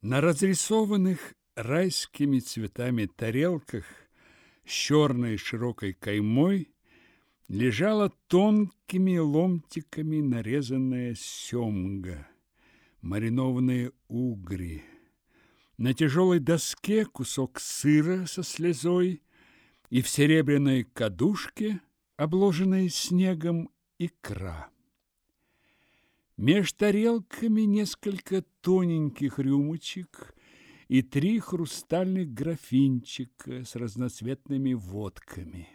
На разрисованных райскими цветами тарелках с черной широкой каймой лежала тонкими ломтиками нарезанная семга, маринованные угри. На тяжелой доске кусок сыра со слезой и в серебряной кадушке, обложенной снегом, икра. Меж тарелками несколько тоненьких рюмочек и три хрустальных графинчика с разноцветными водками.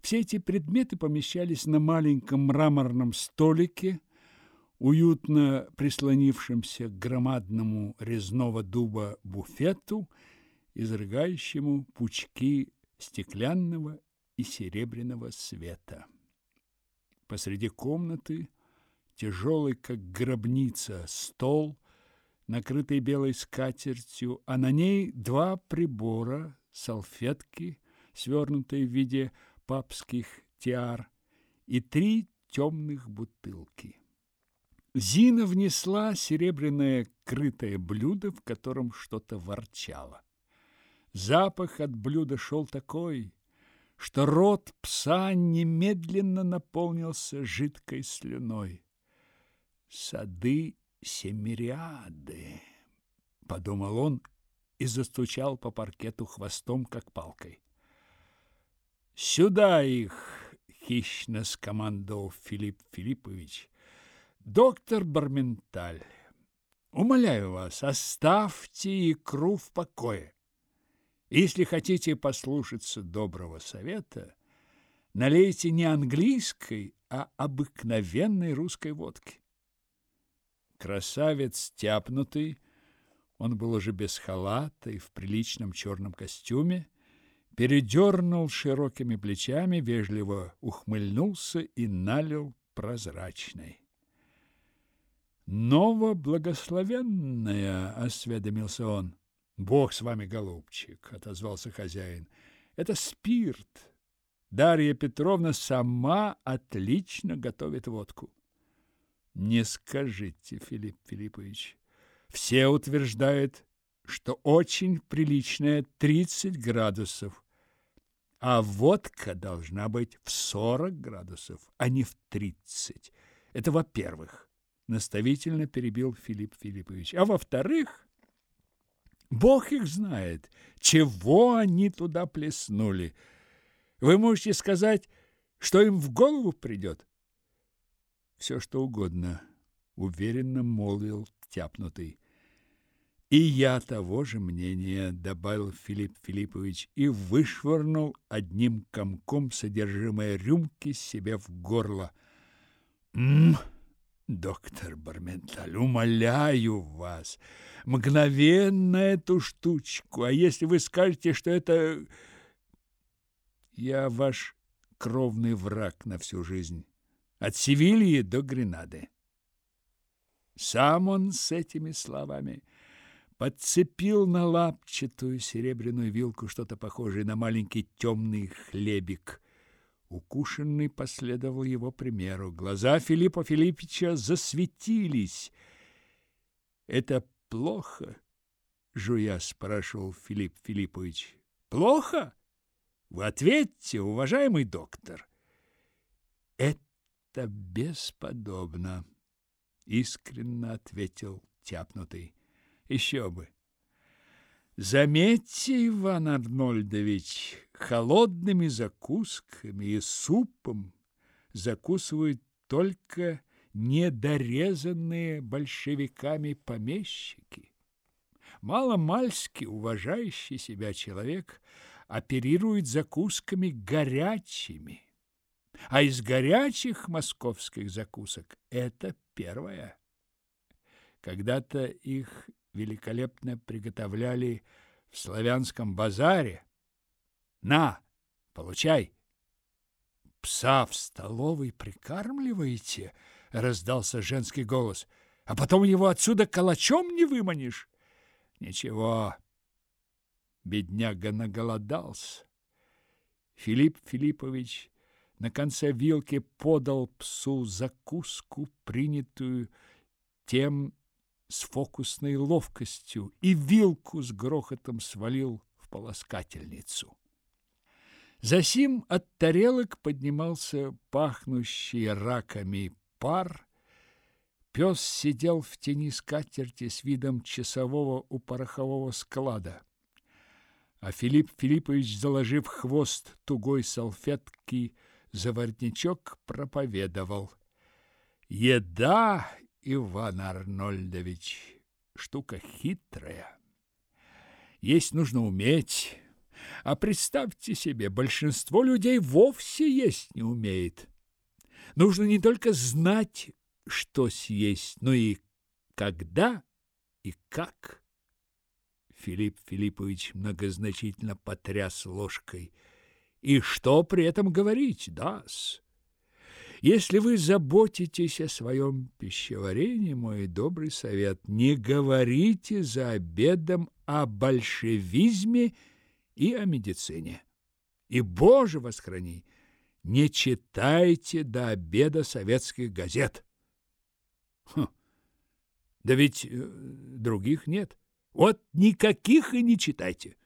Все эти предметы помещались на маленьком мраморном столике, уютно прислонившемся к громадному резного дуба буфету, изрыгающему пучки стеклянного и серебряного света. Посреди комнаты тяжелый, как гробница, стол, накрытый белой скатертью, а на ней два прибора, салфетки, свернутые в виде папских тиар, и три темных бутылки. Зина внесла серебряное крытое блюдо, в котором что-то ворчало. Запах от блюда шел такой, что рот пса немедленно наполнился жидкой слюной. «Сады Семириады», — подумал он и застучал по паркету хвостом, как палкой. «Сюда их!» — хищно скомандовал Филипп Филиппович. «Доктор Барменталь, умоляю вас, оставьте икру в покое. Если хотите послушаться доброго совета, налейте не английской, а обыкновенной русской водки. Красавец тяпнутый, он был уже без халата и в приличном черном костюме, передернул широкими плечами, вежливо ухмыльнулся и налил прозрачной. «Новоблагословенная!» — осведомился он. Бог с вами, голубчик, отозвался хозяин. Это спирт. Дарья Петровна сама отлично готовит водку. Не скажите, Филипп Филиппович. Все утверждают, что очень приличная 30 градусов, а водка должна быть в 40 градусов, а не в 30. Это во-первых, наставительно перебил Филипп Филиппович. А во-вторых, Бог их знает, чего они туда плеснули. Вы можете сказать, что им в голову придет? Все, что угодно, уверенно молвил тяпнутый. И я того же мнения, добавил Филипп Филиппович и вышвырнул одним комком содержимое рюмки себе в горло. М-м! Доктор Барменталь, умоляю вас, мгновенно эту штучку, а если вы скажете, что это... Я ваш кровный враг на всю жизнь, от Севильи до Гренады. Сам он с этими словами подцепил на лапчатую серебряную вилку что-то похожее на маленький темный хлебик – Укушенный последовал его примеру. Глаза Филиппа Филипповича засветились. «Это плохо?» — жуя спрашивал Филипп Филиппович. «Плохо? Вы ответьте, уважаемый доктор». «Это бесподобно», — искренне ответил тяпнутый. «Еще бы! Заметьте, Иван Арнольдович, холодными закусками и супом закусывают только недорезанные большевиками помещики. Маломальски уважающий себя человек оперирует закусками горячими, а из горячих московских закусок это первое. Когда-то их великолепно приготовляли в славянском базаре. На, получай. Пса в столовой прикармливаете? раздался женский голос. А потом его отсюда калачом не выманишь. Ничего. Бедняга наголодался. Филипп Филиппович на конце вилки подал псу закуску, принятую тем с фокусной ловкостью и вилку с грохотом свалил в полоскательницу. Засим от тарелок поднимался пахнущий раками пар. Пес сидел в тени скатерти с видом часового у порохового склада. А Филипп Филиппович, заложив хвост тугой салфетки за воротничок, проповедовал. «Еда, Иван Арнольдович, штука хитрая. Есть нужно уметь». А представьте себе, большинство людей вовсе есть не умеет. Нужно не только знать, что съесть, но и когда и как. Филипп Филиппович многозначительно потряс ложкой. И что при этом говорить, дас? Если вы заботитесь о своем пищеварении, мой добрый совет, не говорите за обедом о большевизме и о медицине. И, Боже восхрани, не читайте до обеда советских газет. Хм, да ведь э, других нет. Вот никаких и не читайте.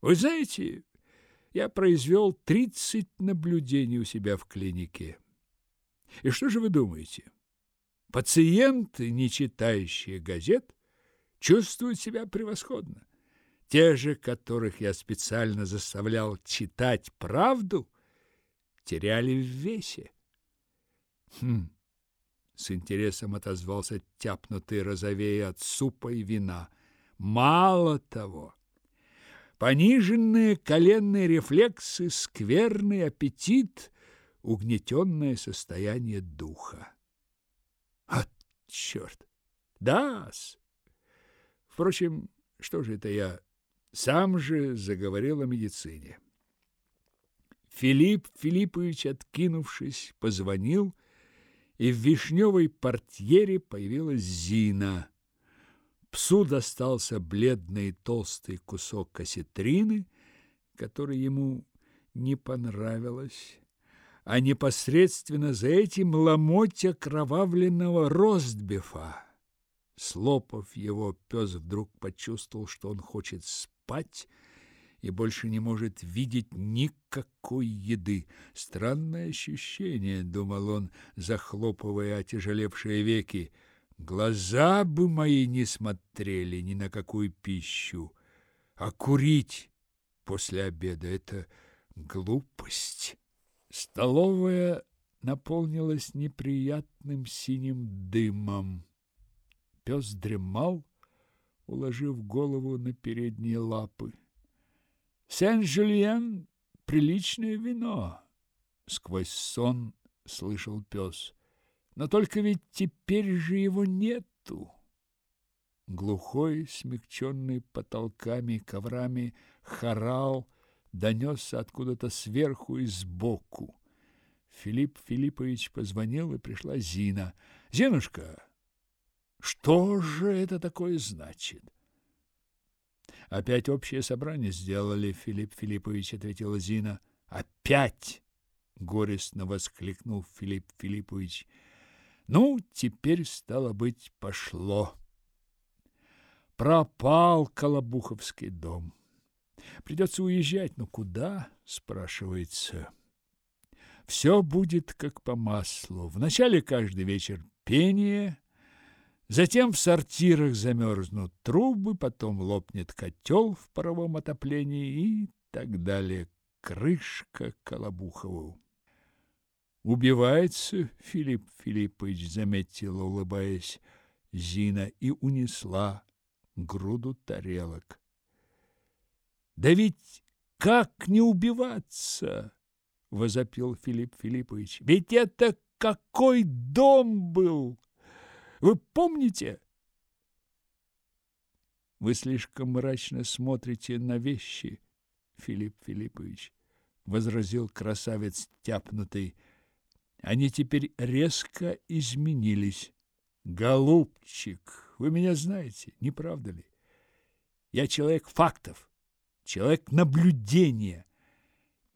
Вы знаете, я произвел 30 наблюдений у себя в клинике. И что же вы думаете? Пациенты, не читающие газет, чувствуют себя превосходно. Те же, которых я специально заставлял читать правду, теряли в весе. Хм. С интересом отозвался тяпнутый розовее от супа и вина. Мало того, пониженные коленные рефлексы, скверный аппетит, угнетенное состояние духа. А черт! Да-с! Впрочем, что же это я сам же заговорил о медицине. Филипп Филиппович, откинувшись, позвонил, и в вишневой портьере появилась Зина. Псу достался бледный толстый кусок осетрины, который ему не понравилось, а непосредственно за этим ломоть окровавленного ростбифа. Слопав его, пес вдруг почувствовал, что он хочет спать и больше не может видеть никакой еды. Странное ощущение, думал он, захлопывая отяжелевшие веки. Глаза бы мои не смотрели ни на какую пищу, а курить после обеда это глупость. Столовая наполнилась неприятным синим дымом. Пес дремал, уложив голову на передние лапы. Сен-Жюльен — приличное вино, — сквозь сон слышал пес. Но только ведь теперь же его нету. Глухой, смягченный потолками, коврами, хорал донесся откуда-то сверху и сбоку. Филипп Филиппович позвонил, и пришла Зина. «Зинушка, что же это такое значит? Опять общее собрание сделали, Филипп Филиппович, ответила Зина. Опять! горестно воскликнул Филипп Филиппович. Ну, теперь стало быть, пошло. Пропал Колобуховский дом. Придется уезжать, но куда, спрашивается. Все будет как по маслу. Вначале каждый вечер пение, Затем в сортирах замерзнут трубы, потом лопнет котел в паровом отоплении и так далее. Крышка Колобухову. Убивается Филипп Филиппович, заметила, улыбаясь, Зина и унесла груду тарелок. Да ведь как не убиваться? возопил Филипп Филиппович. Ведь это какой дом был! Вы помните? Вы слишком мрачно смотрите на вещи, Филипп Филиппович, возразил красавец тяпнутый. Они теперь резко изменились. Голубчик, вы меня знаете, не правда ли? Я человек фактов, человек наблюдения.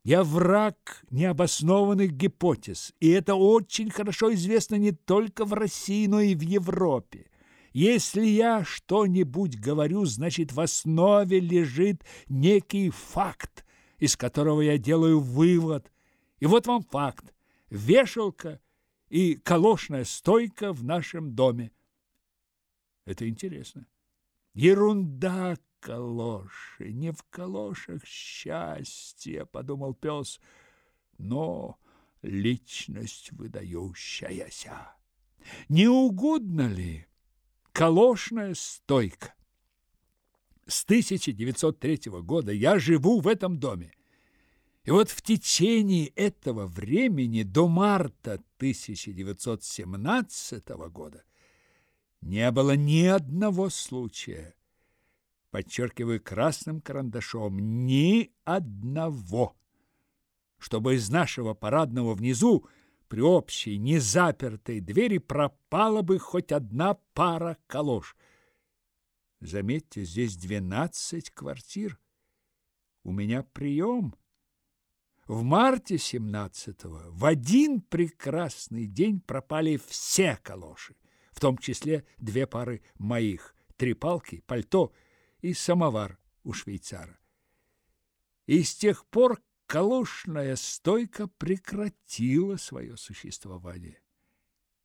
Я враг необоснованных гипотез, и это очень хорошо известно не только в России, но и в Европе. Если я что-нибудь говорю, значит, в основе лежит некий факт, из которого я делаю вывод. И вот вам факт. Вешалка и колошная стойка в нашем доме. Это интересно. Ерунда, калоши, не в калошах счастье, подумал пес, но личность выдающаяся. Не угодно ли колошная стойка? С 1903 года я живу в этом доме. И вот в течение этого времени до марта 1917 года не было ни одного случая, подчеркиваю красным карандашом, ни одного, чтобы из нашего парадного внизу при общей незапертой двери пропала бы хоть одна пара калош. Заметьте, здесь двенадцать квартир. У меня прием. В марте семнадцатого в один прекрасный день пропали все калоши, в том числе две пары моих, три палки, пальто и самовар у швейцара. И с тех пор калошная стойка прекратила свое существование.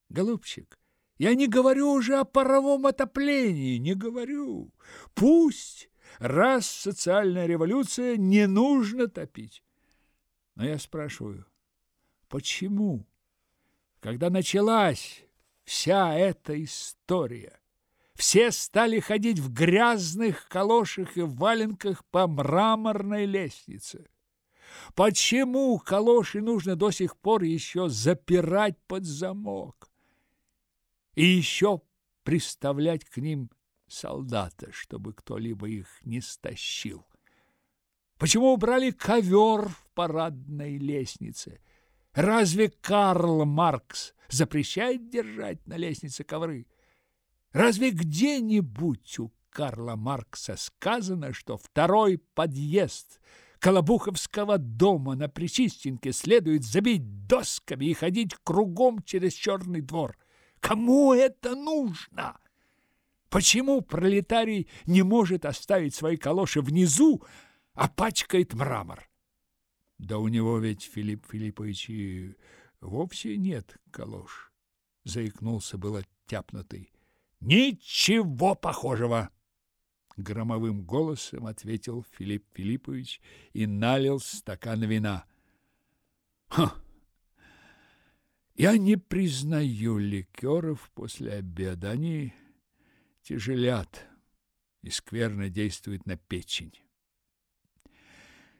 Голубчик, я не говорю уже о паровом отоплении, не говорю. Пусть, раз социальная революция, не нужно топить. Но я спрашиваю, почему, когда началась вся эта история, все стали ходить в грязных калошах и валенках по мраморной лестнице? Почему калоши нужно до сих пор еще запирать под замок? И еще приставлять к ним солдата, чтобы кто-либо их не стащил. Почему убрали ковер в парадной лестнице? Разве Карл Маркс запрещает держать на лестнице ковры? Разве где-нибудь у Карла Маркса сказано, что второй подъезд – Колобуховского дома на Причистенке следует забить досками и ходить кругом через черный двор. Кому это нужно? Почему пролетарий не может оставить свои калоши внизу, а пачкает мрамор? Да у него ведь, Филипп Филиппович, и вовсе нет калош. Заикнулся было тяпнутый. Ничего похожего! громовым голосом ответил Филипп Филиппович и налил стакан вина. Ха. Я не признаю ликеров после обеда, они тяжелят и скверно действуют на печень.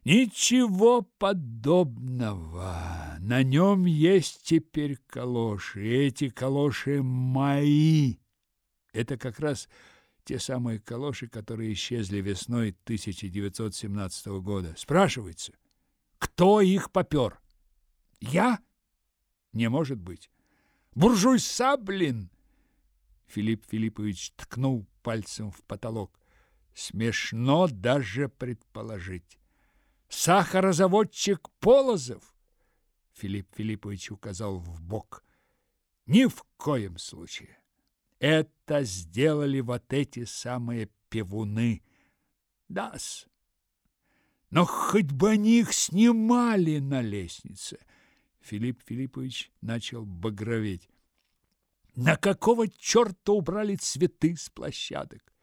Ничего подобного. На нем есть теперь калоши. Эти калоши мои. Это как раз те самые калоши, которые исчезли весной 1917 года. Спрашивается, кто их попер? Я? Не может быть. Буржуй Саблин! Филипп Филиппович ткнул пальцем в потолок. Смешно даже предположить. Сахарозаводчик Полозов? Филипп Филиппович указал в бок. Ни в коем случае. Это сделали вот эти самые певуны. Дас. Но хоть бы они их снимали на лестнице. Филипп Филиппович начал багроветь. На какого черта убрали цветы с площадок?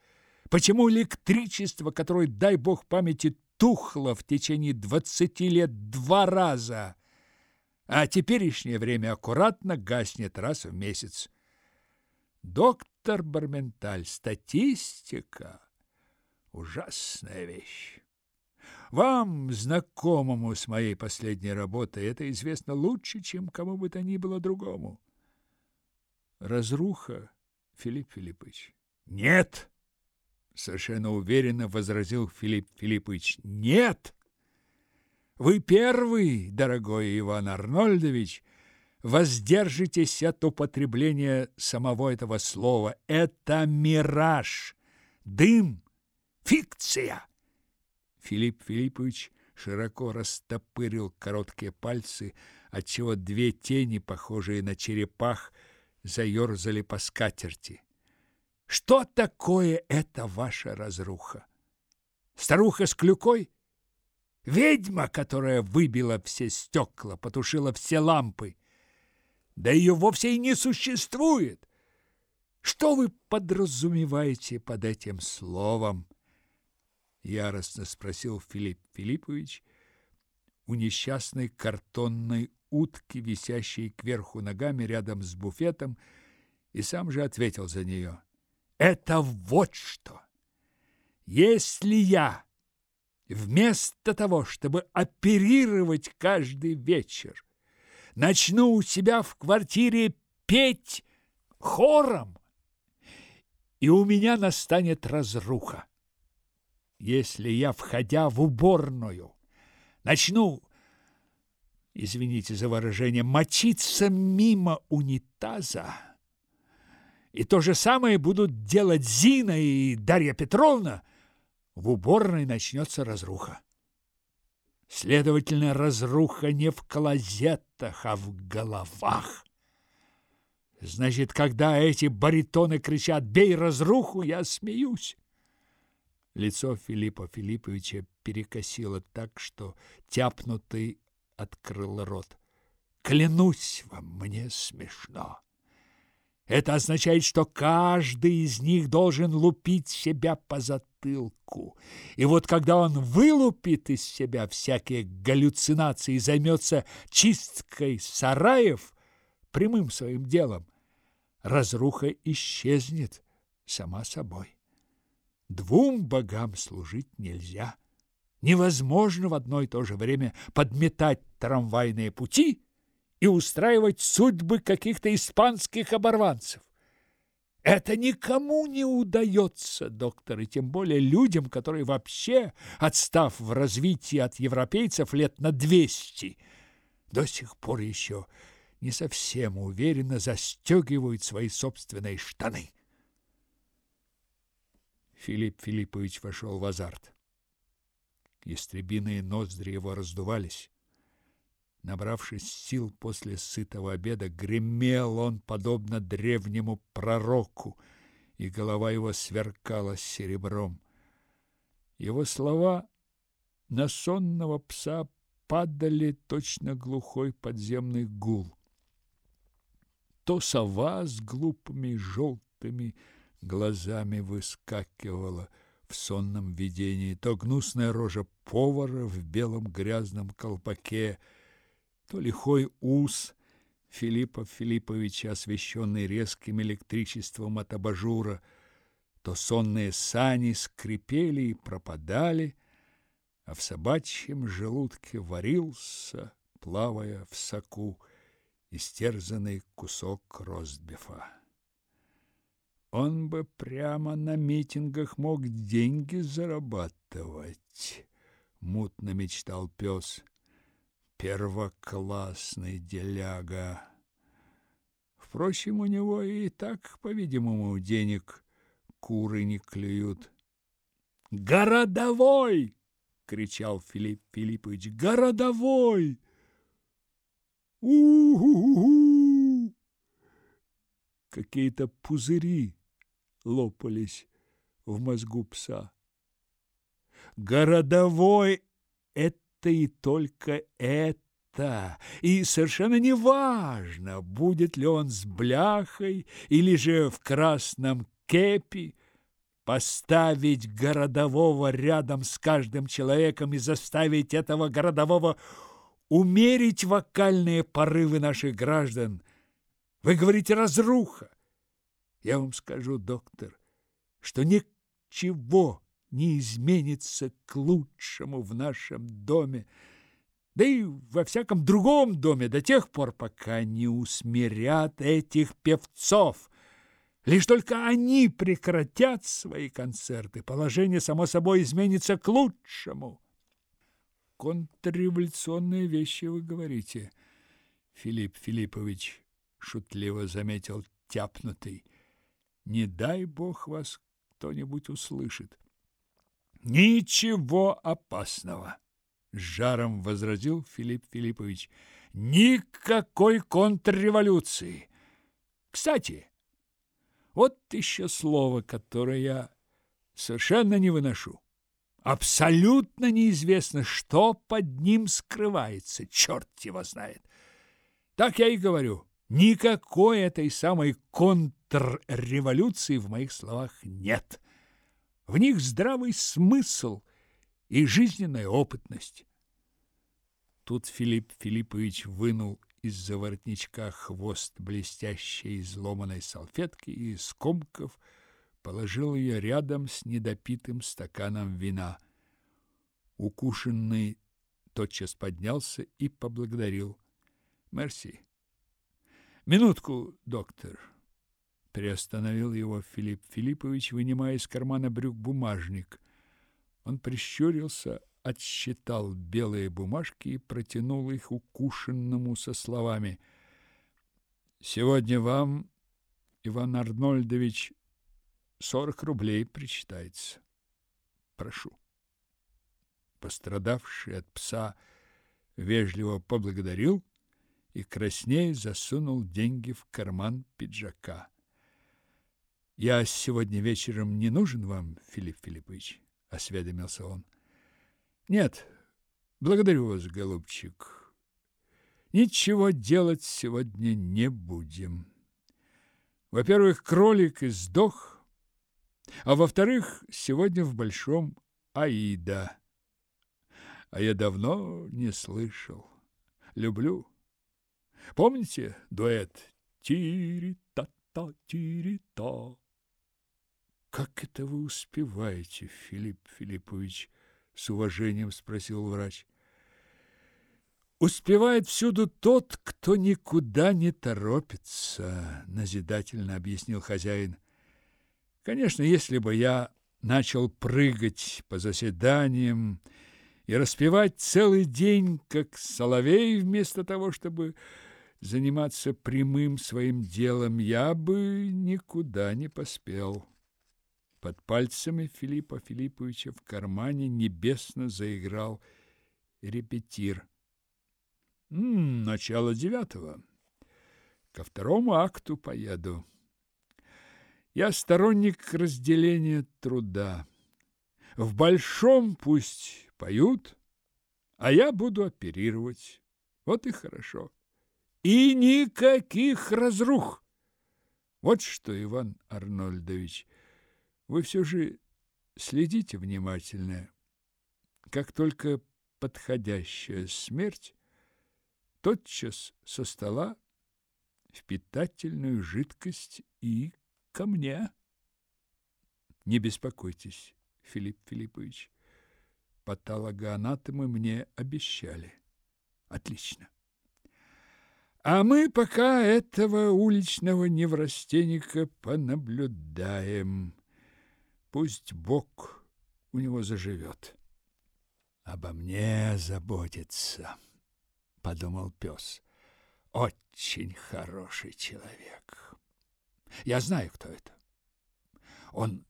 Почему электричество, которое, дай бог памяти, тухло в течение двадцати лет два раза, а теперешнее время аккуратно гаснет раз в месяц? Доктор Барменталь, статистика – ужасная вещь. Вам, знакомому с моей последней работой, это известно лучше, чем кому бы то ни было другому. Разруха, Филипп Филиппович. Нет! Совершенно уверенно возразил Филипп Филиппович. Нет! Вы первый, дорогой Иван Арнольдович, воздержитесь от употребления самого этого слова. Это мираж, дым, фикция. Филипп Филиппович широко растопырил короткие пальцы, отчего две тени, похожие на черепах, заерзали по скатерти. Что такое эта ваша разруха? Старуха с клюкой? Ведьма, которая выбила все стекла, потушила все лампы. Да ее вовсе и не существует. Что вы подразумеваете под этим словом? Яростно спросил Филипп Филиппович у несчастной картонной утки, висящей кверху ногами рядом с буфетом, и сам же ответил за нее. Это вот что! Если я вместо того, чтобы оперировать каждый вечер, начну у себя в квартире петь хором, и у меня настанет разруха. Если я, входя в уборную, начну, извините за выражение, мочиться мимо унитаза, и то же самое будут делать Зина и Дарья Петровна, в уборной начнется разруха. Следовательно, разруха не в клозетах, а в головах. Значит, когда эти баритоны кричат «Бей разруху!», я смеюсь. Лицо Филиппа Филипповича перекосило так, что тяпнутый открыл рот. Клянусь вам, мне смешно. Это означает, что каждый из них должен лупить себя по затылку. И вот когда он вылупит из себя всякие галлюцинации и займется чисткой сараев, прямым своим делом, разруха исчезнет сама собой. Двум богам служить нельзя. Невозможно в одно и то же время подметать трамвайные пути и устраивать судьбы каких-то испанских оборванцев. Это никому не удается, доктор, и тем более людям, которые вообще, отстав в развитии от европейцев лет на двести, до сих пор еще не совсем уверенно застегивают свои собственные штаны. Филипп Филиппович вошел в азарт. Ястребиные ноздри его раздувались. Набравшись сил после сытого обеда, гремел он, подобно древнему пророку, и голова его сверкала серебром. Его слова на сонного пса падали точно глухой подземный гул то сова с глупыми желтыми глазами выскакивала в сонном видении, то гнусная рожа повара в белом грязном колпаке, то лихой ус Филиппа Филипповича, освещенный резким электричеством от абажура, то сонные сани скрипели и пропадали, а в собачьем желудке варился, плавая в соку, истерзанный кусок ростбифа. Он бы прямо на митингах мог деньги зарабатывать, мутно мечтал пес. Первоклассный деляга. Впрочем, у него и так, по-видимому, денег куры не клюют. «Городовой!» — кричал Филипп Филиппович. «Городовой!» У-у-у! Какие-то пузыри лопались в мозгу пса. Городовой это и только это. И совершенно не важно, будет ли он с бляхой или же в красном кепи. Поставить городового рядом с каждым человеком и заставить этого городового умерить вокальные порывы наших граждан. Вы говорите разруха. Я вам скажу, доктор, что ничего не изменится к лучшему в нашем доме, да и во всяком другом доме до тех пор, пока не усмирят этих певцов. Лишь только они прекратят свои концерты, положение, само собой, изменится к лучшему контрреволюционные вещи вы говорите, Филипп Филиппович, шутливо заметил тяпнутый. Не дай бог вас кто-нибудь услышит. Ничего опасного, с жаром возразил Филипп Филиппович. Никакой контрреволюции. Кстати, Вот еще слово, которое я совершенно не выношу. Абсолютно неизвестно, что под ним скрывается, черт его знает. Так я и говорю, никакой этой самой контрреволюции в моих словах нет. В них здравый смысл и жизненная опытность. Тут Филипп Филиппович вынул из-за воротничка хвост блестящей изломанной салфетки и, скомков, положил ее рядом с недопитым стаканом вина. Укушенный тотчас поднялся и поблагодарил. «Мерси». «Минутку, доктор», — приостановил его Филипп Филиппович, вынимая из кармана брюк бумажник. Он прищурился, отсчитал белые бумажки и протянул их укушенному со словами «Сегодня вам, Иван Арнольдович, сорок рублей причитается. Прошу». Пострадавший от пса вежливо поблагодарил и краснея засунул деньги в карман пиджака. «Я сегодня вечером не нужен вам, Филипп Филиппович?» — осведомился он. Нет, благодарю вас, голубчик. Ничего делать сегодня не будем. Во-первых, кролик издох, а во-вторых, сегодня в Большом Аида. А я давно не слышал. Люблю. Помните дуэт? Тири-та-та, тири-та. Как это вы успеваете, Филипп Филиппович? с уважением спросил врач. Успевает всюду тот, кто никуда не торопится, назидательно объяснил хозяин. Конечно, если бы я начал прыгать по заседаниям и распевать целый день, как соловей, вместо того, чтобы заниматься прямым своим делом, я бы никуда не поспел. Под пальцами Филиппа Филипповича в кармане небесно заиграл репетир. М -м, начало девятого. Ко второму акту поеду. Я сторонник разделения труда. В большом пусть поют, а я буду оперировать. Вот и хорошо. И никаких разрух. Вот что, Иван Арнольдович, вы все же следите внимательно. Как только подходящая смерть, тотчас со стола в питательную жидкость и ко мне. Не беспокойтесь, Филипп Филиппович. Патологоанатомы мне обещали. Отлично. А мы пока этого уличного неврастенника понаблюдаем. Пусть Бог у него заживет. Обо мне заботится, подумал пес. Очень хороший человек. Я знаю, кто это. Он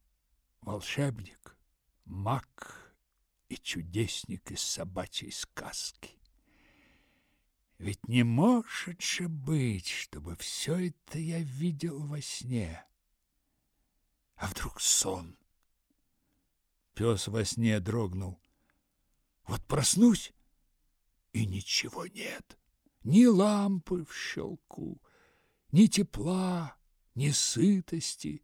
волшебник, маг и чудесник из собачьей сказки. Ведь не может же быть, чтобы все это я видел во сне. А вдруг сон? Пес во сне дрогнул. Вот проснусь, и ничего нет. Ни лампы в щелку, ни тепла, ни сытости.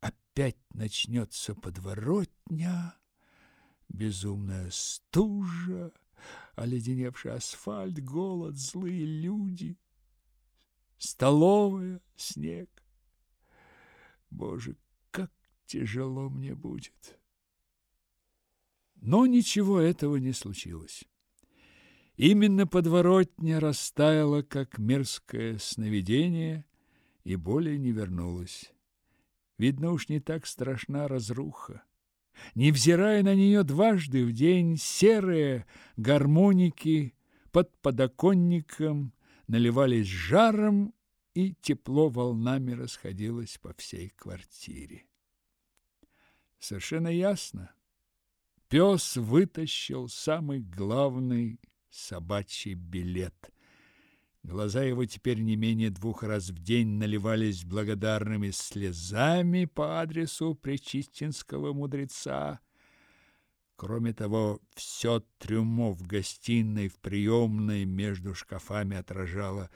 Опять начнется подворотня, безумная стужа, оледеневший асфальт, голод, злые люди, столовая, снег. Боже, тяжело мне будет. Но ничего этого не случилось. Именно подворотня растаяла, как мерзкое сновидение, и более не вернулась. Видно уж не так страшна разруха. Невзирая на нее дважды в день, серые гармоники под подоконником наливались жаром, и тепло волнами расходилось по всей квартире. Совершенно ясно. Пес вытащил самый главный собачий билет. Глаза его теперь не менее двух раз в день наливались благодарными слезами по адресу пречистинского мудреца. Кроме того, все трюмо в гостиной, в приемной между шкафами отражало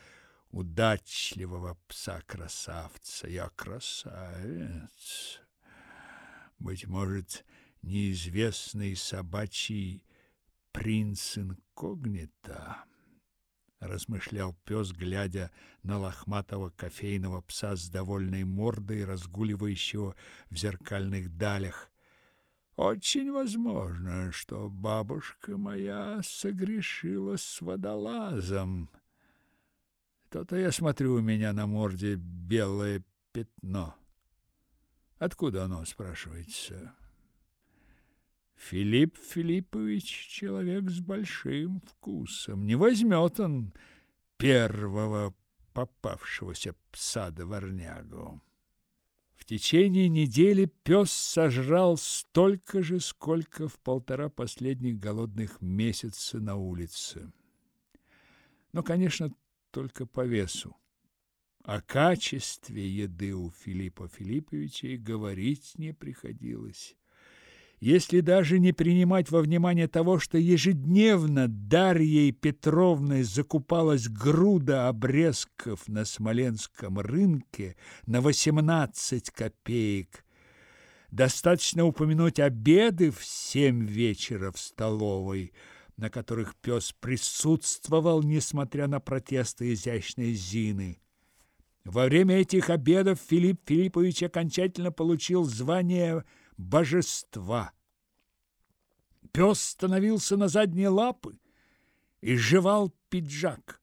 удачливого пса-красавца. Я красавец. Быть может, неизвестный собачий принц инкогнито размышлял пес, глядя на лохматого кофейного пса с довольной мордой, разгуливающего в зеркальных далях. Очень возможно, что бабушка моя согрешила с водолазом. То-то я смотрю, у меня на морде белое пятно. Откуда оно, спрашивается? Филипп Филиппович человек с большим вкусом. Не возьмет он первого попавшегося пса-дворнягу. В течение недели пес сожрал столько же, сколько в полтора последних голодных месяца на улице. Но, конечно, только по весу. О качестве еды у Филиппа Филипповича и говорить не приходилось если даже не принимать во внимание того, что ежедневно Дарьей Петровной закупалась груда обрезков на Смоленском рынке на 18 копеек, достаточно упомянуть обеды в семь вечера в столовой, на которых пес присутствовал, несмотря на протесты изящной Зины. Во время этих обедов Филипп Филиппович окончательно получил звание божества. Пес становился на задние лапы и жевал пиджак.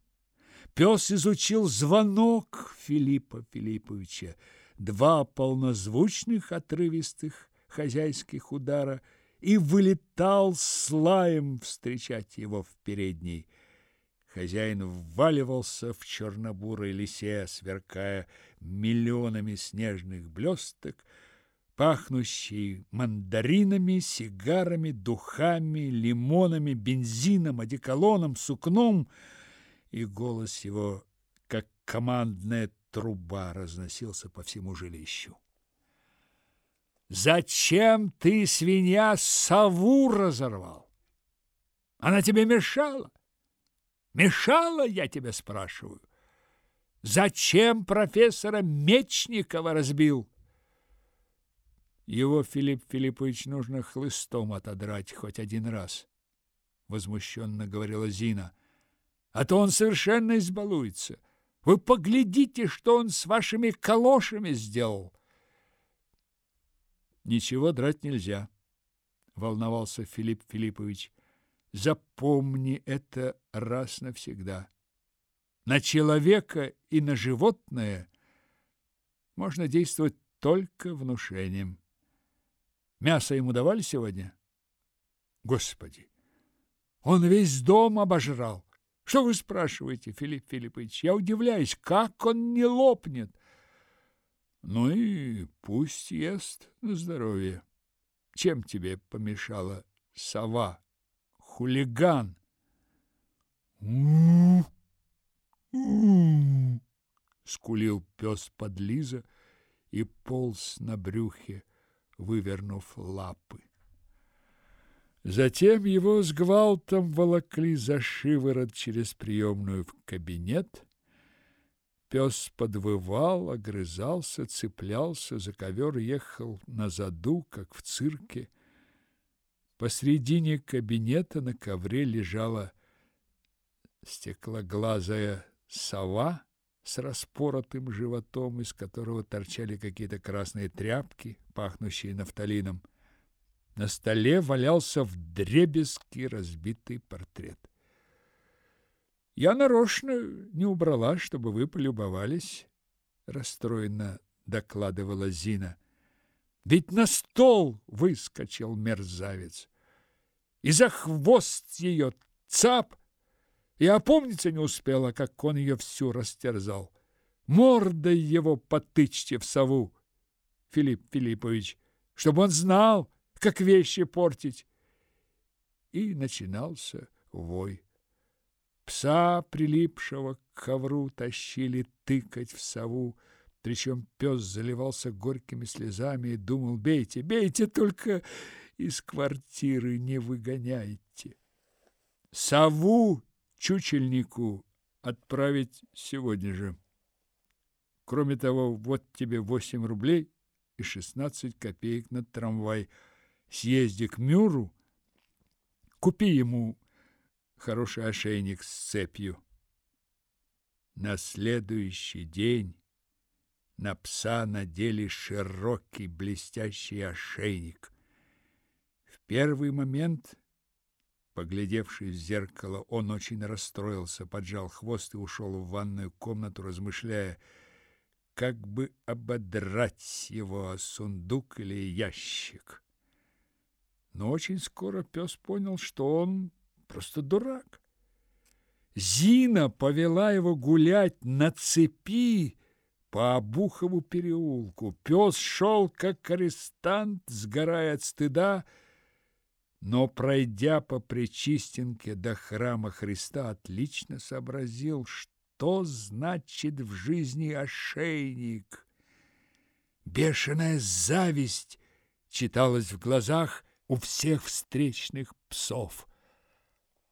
Пес изучил звонок Филиппа Филипповича, два полнозвучных отрывистых хозяйских удара и вылетал с лаем встречать его в передней. Хозяин вваливался в чернобурой лисе, сверкая миллионами снежных блесток, пахнущий мандаринами, сигарами, духами, лимонами, бензином, одеколоном, сукном, и голос его, как командная труба, разносился по всему жилищу. «Зачем ты, свинья, сову разорвал? Она тебе мешала? Мешала, я тебя спрашиваю? Зачем профессора Мечникова разбил?» Его, Филипп Филиппович, нужно хлыстом отодрать хоть один раз, возмущенно говорила Зина. А то он совершенно избалуется. Вы поглядите, что он с вашими калошами сделал. Ничего драть нельзя, волновался Филипп Филиппович. Запомни это раз навсегда. На человека и на животное можно действовать только внушением. Мясо ему давали сегодня? Господи! Он весь дом обожрал. Что вы спрашиваете, Филипп Филиппович? Я удивляюсь, как он не лопнет. Ну и пусть ест на здоровье. Чем тебе помешала сова? Хулиган. Скулил пес подлиза и полз на брюхе вывернув лапы. Затем его с гвалтом волокли за шиворот через приемную в кабинет. Пес подвывал, огрызался, цеплялся за ковер, ехал на заду, как в цирке. Посредине кабинета на ковре лежала стеклоглазая сова с распоротым животом, из которого торчали какие-то красные тряпки, пахнущие нафталином. На столе валялся вдребезги разбитый портрет. Я нарочно не убрала, чтобы вы полюбовались, расстроенно докладывала Зина. Ведь на стол выскочил мерзавец. И за хвост ее цап и опомниться не успела, как он ее всю растерзал. Мордой его потычьте в сову, Филипп Филиппович, чтобы он знал, как вещи портить. И начинался вой. Пса, прилипшего к ковру, тащили тыкать в сову, причем пес заливался горькими слезами и думал, бейте, бейте, только из квартиры не выгоняйте. Сову чучельнику отправить сегодня же. Кроме того, вот тебе восемь рублей и шестнадцать копеек на трамвай. Съезди к Мюру, купи ему хороший ошейник с цепью. На следующий день на пса надели широкий блестящий ошейник. В первый момент, поглядевший в зеркало, он очень расстроился, поджал хвост и ушел в ванную комнату, размышляя, как бы ободрать его сундук или ящик. Но очень скоро пес понял, что он просто дурак. Зина повела его гулять на цепи по Обухову переулку. Пес шел, как арестант, сгорая от стыда, но, пройдя по Пречистенке до храма Христа, отлично сообразил, что значит в жизни ошейник. Бешеная зависть читалась в глазах у всех встречных псов,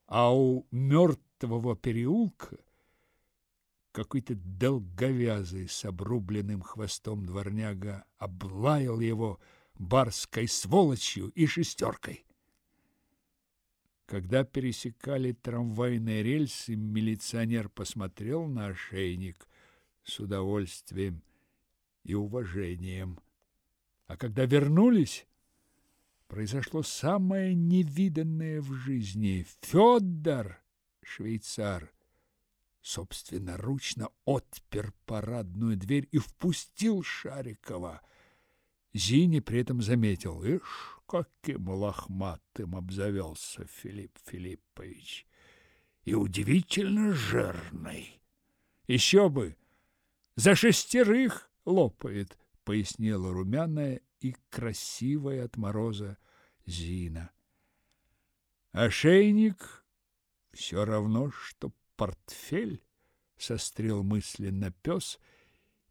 а у мертвого переулка какой-то долговязый с обрубленным хвостом дворняга облаял его барской сволочью и шестеркой. Когда пересекали трамвайные рельсы, милиционер посмотрел на ошейник с удовольствием и уважением. А когда вернулись, произошло самое невиданное в жизни. Федор, швейцар, собственноручно отпер парадную дверь и впустил Шарикова. Зине при этом заметил, ишь, каким лохматым обзавелся Филипп Филиппович, и удивительно жирный. Еще бы, за шестерых лопает, пояснила румяная и красивая от мороза Зина. Ошейник все равно, что портфель, сострил мысленно пес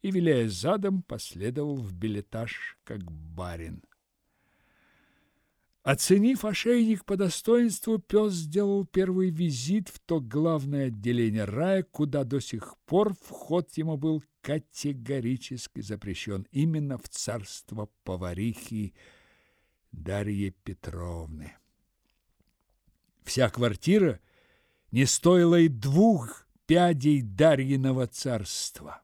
и, виляя задом, последовал в билетаж, как барин. Оценив ошейник по достоинству, пес сделал первый визит в то главное отделение рая, куда до сих пор вход ему был категорически запрещен, именно в царство поварихи Дарьи Петровны. Вся квартира – не стоило и двух пядей Дарьиного царства.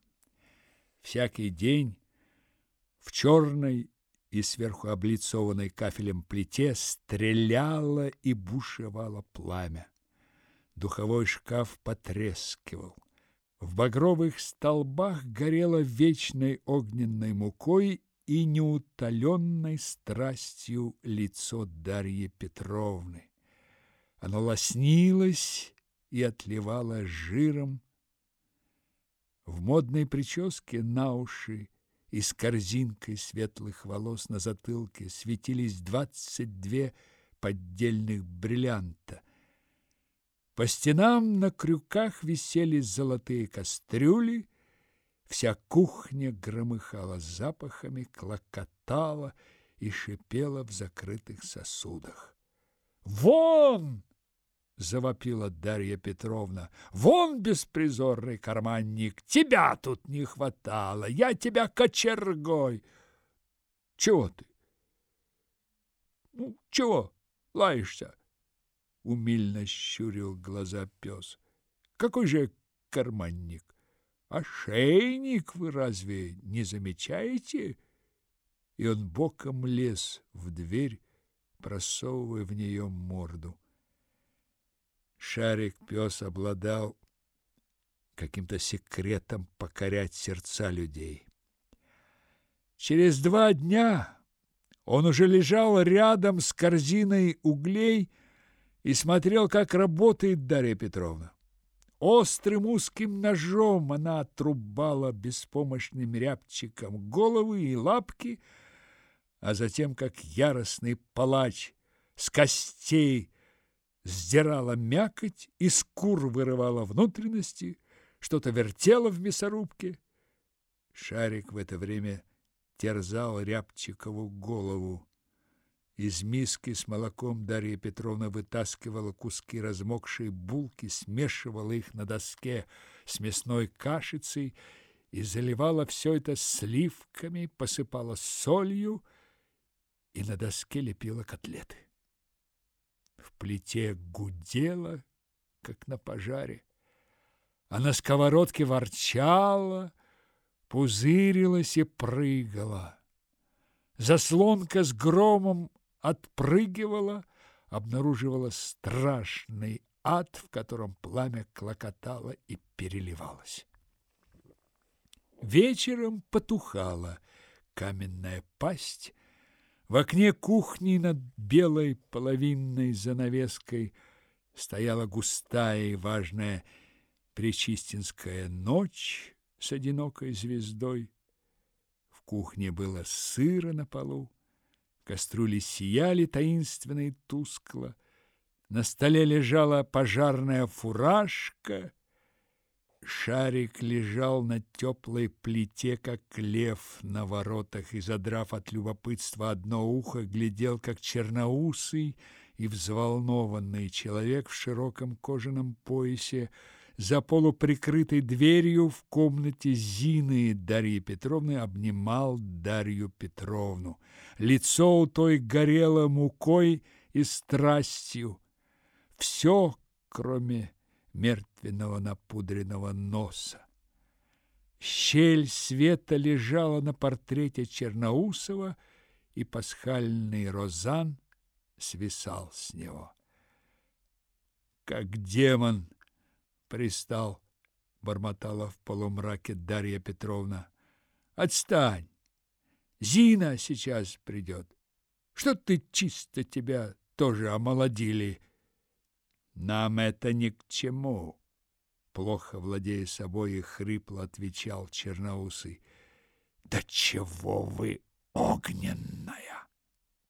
Всякий день в черной и сверху облицованной кафелем плите стреляло и бушевало пламя. Духовой шкаф потрескивал. В багровых столбах горело вечной огненной мукой и неутоленной страстью лицо Дарьи Петровны. Оно лоснилось и отливала жиром. В модной прическе на уши и с корзинкой светлых волос на затылке светились двадцать две поддельных бриллианта. По стенам на крюках висели золотые кастрюли, вся кухня громыхала запахами, клокотала и шипела в закрытых сосудах. «Вон!» Завопила Дарья Петровна. Вон беспризорный карманник, тебя тут не хватало. Я тебя кочергой. Чего ты? Ну, чего лаешься? Умильно щурил глаза пес. Какой же карманник? Ошейник вы разве не замечаете? И он боком лез в дверь, просовывая в нее морду. Шарик-пес обладал каким-то секретом покорять сердца людей. Через два дня он уже лежал рядом с корзиной углей и смотрел, как работает Дарья Петровна. Острым узким ножом она отрубала беспомощным рябчиком головы и лапки, а затем, как яростный палач, с костей сдирала мякоть, из кур вырывала внутренности, что-то вертела в мясорубке. Шарик в это время терзал Рябчикову голову. Из миски с молоком Дарья Петровна вытаскивала куски размокшей булки, смешивала их на доске с мясной кашицей и заливала все это сливками, посыпала солью и на доске лепила котлеты. В плите гудело, как на пожаре, а на сковородке ворчала, пузырилась и прыгала. Заслонка с громом отпрыгивала, обнаруживала страшный ад, в котором пламя клокотало и переливалось. Вечером потухала каменная пасть. В окне кухни над белой половинной занавеской стояла густая и важная Пречистинская ночь с одинокой звездой. В кухне было сыро на полу. Кастрюли сияли таинственно и тускло. На столе лежала пожарная фуражка. Шарик лежал на теплой плите, как лев на воротах, и, задрав от любопытства одно ухо, глядел, как черноусый и взволнованный человек в широком кожаном поясе за полуприкрытой дверью в комнате Зины Дарьи Петровны обнимал Дарью Петровну. Лицо у той горело мукой и страстью. Все, кроме мертвенного напудренного носа. Щель света лежала на портрете Черноусова, и пасхальный розан свисал с него. Как демон пристал, бормотала в полумраке Дарья Петровна. Отстань! Зина сейчас придет. Что ты чисто тебя тоже омолодили? Нам это ни к чему. Плохо владея собой хрипло отвечал Черноусый. Да чего вы огненная!